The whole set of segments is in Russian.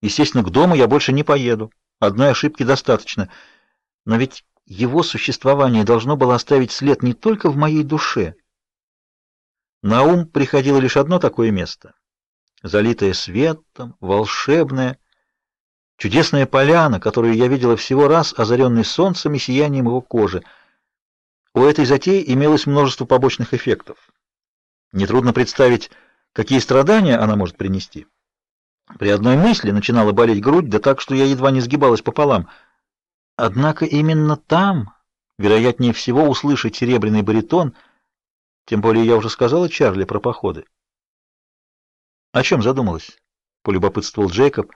Естественно, к дому я больше не поеду. Одной ошибки достаточно. Но ведь его существование должно было оставить след не только в моей душе. На ум приходило лишь одно такое место. Залитое светом, волшебное, чудесная поляна, которую я видела всего раз, озаренной солнцем и сиянием его кожи. У этой затеи имелось множество побочных эффектов. Нетрудно представить, какие страдания она может принести. При одной мысли начинала болеть грудь, да так, что я едва не сгибалась пополам. Однако именно там, вероятнее всего, услышать серебряный баритон, тем более я уже сказала Чарли про походы. О чем задумалась? полюбопытствовал Джейкоб.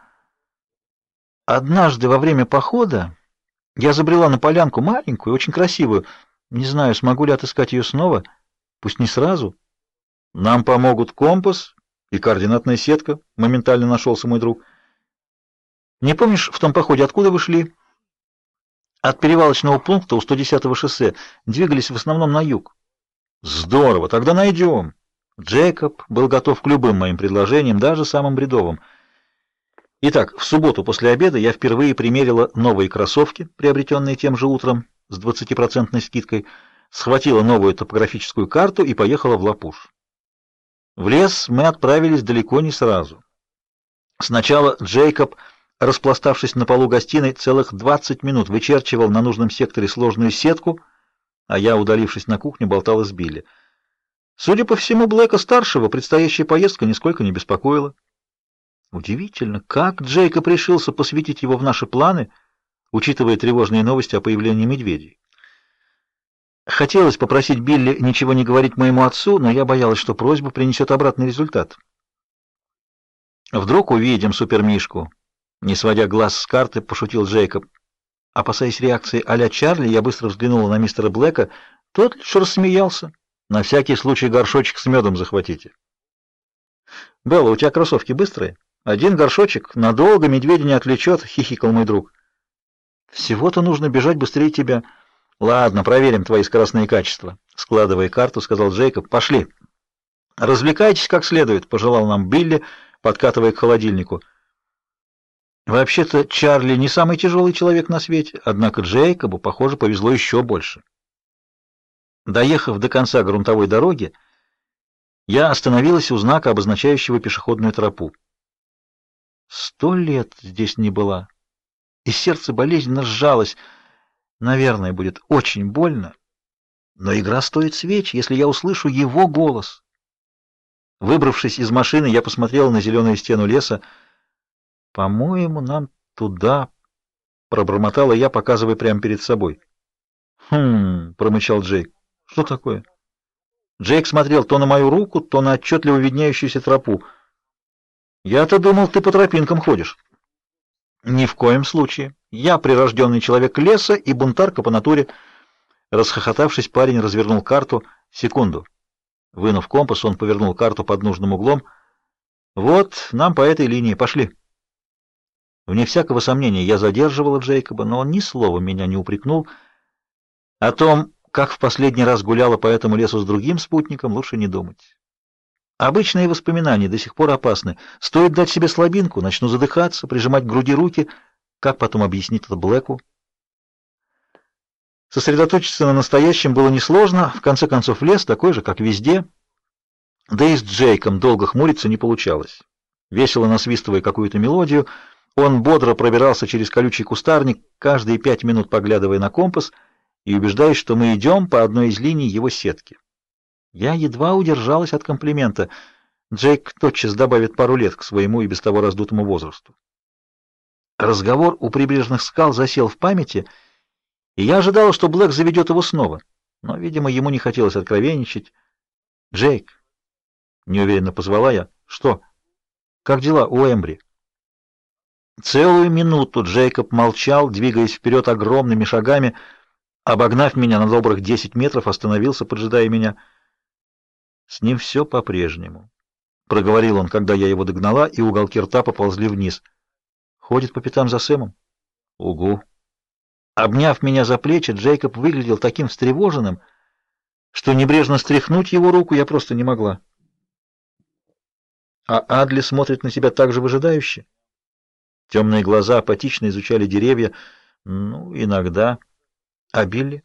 Однажды во время похода я забрела на полянку маленькую, очень красивую. Не знаю, смогу ли отыскать ее снова, пусть не сразу. Нам помогут компас и координатная сетка, моментально нашелся мой друг. Не помнишь в том походе, откуда вы шли? От перевалочного пункта у 110-го шоссе двигались в основном на юг. Здорово, тогда найдем. Джейкоб был готов к любым моим предложениям, даже самым бредовым. Итак, в субботу после обеда я впервые примерила новые кроссовки, приобретенные тем же утром с 20% скидкой, схватила новую топографическую карту и поехала в Лапуш. В лес мы отправились далеко не сразу. Сначала Джейкоб, распластавшись на полу гостиной, целых 20 минут вычерчивал на нужном секторе сложную сетку, а я, удалившись на кухню, болтала с Билли. Судя по всему, Блэка-старшего предстоящая поездка нисколько не беспокоила. Удивительно, как Джейкоб решился посвятить его в наши планы, учитывая тревожные новости о появлении медведей. Хотелось попросить Билли ничего не говорить моему отцу, но я боялась, что просьба принесет обратный результат. Вдруг увидим супермишку. Не сводя глаз с карты, пошутил Джейкоб. Опасаясь реакции а-ля Чарли, я быстро взглянула на мистера Блэка. Тот лишь рассмеялся. На всякий случай горшочек с медом захватите. Белла, у тебя кроссовки быстрые? Один горшочек надолго медведя не отвлечет, хихикал мой друг. Всего-то нужно бежать быстрее тебя. Ладно, проверим твои скоростные качества, складывая карту, сказал Джейкоб. Пошли. Развлекайтесь как следует, пожелал нам Билли, подкатывая к холодильнику. Вообще-то Чарли не самый тяжелый человек на свете, однако Джейкобу, похоже, повезло еще больше. Доехав до конца грунтовой дороги, я остановилась у знака, обозначающего пешеходную тропу. Сто лет здесь не была, и сердце болезненно сжалось. Наверное, будет очень больно, но игра стоит свеч, если я услышу его голос. Выбравшись из машины, я посмотрела на зеленую стену леса. По-моему, нам туда, пробормотала я, показывая прямо перед собой. Хм, промычал Джейк. Что такое? Джейк смотрел то на мою руку, то на отчетливо виднеющуюся тропу. Я-то думал, ты по тропинкам ходишь. Ни в коем случае. Я прирожденный человек леса и бунтарка по натуре. Расхохотавшись, парень развернул карту. Секунду. Вынув компас, он повернул карту под нужным углом. Вот, нам по этой линии пошли. Вне всякого сомнения, я задерживала Джейкоба, но он ни слова меня не упрекнул. О том, как в последний раз гуляла по этому лесу с другим спутником, лучше не думать. Обычные воспоминания до сих пор опасны. Стоит дать себе слабинку, начну задыхаться, прижимать к груди руки. Как потом объяснить это Блэку? Сосредоточиться на настоящем было несложно. В конце концов, лес такой же, как везде. Да и с Джейком долго хмуриться не получалось. Весело насвистывая какую-то мелодию, он бодро пробирался через колючий кустарник, каждые пять минут поглядывая на компас и убеждаясь, что мы идем по одной из линий его сетки. Я едва удержалась от комплимента. Джейк тотчас добавит пару лет к своему и без того раздутому возрасту. Разговор у прибрежных скал засел в памяти, и я ожидала, что Блэк заведет его снова. Но, видимо, ему не хотелось откровенничать. «Джейк!» — неуверенно позвала я. «Что? Как дела у Эмбри?» Целую минуту Джейкоб молчал, двигаясь вперед огромными шагами, обогнав меня на добрых десять метров, остановился, поджидая меня — с ним все по-прежнему, проговорил он, когда я его догнала, и уголки рта поползли вниз. Ходит по пятам за Сэмом. Угу. Обняв меня за плечи, Джейкоб выглядел таким встревоженным, что небрежно стряхнуть его руку я просто не могла. А Адли смотрит на тебя так же выжидающе. Темные глаза апатично изучали деревья. Ну, иногда. А Билли?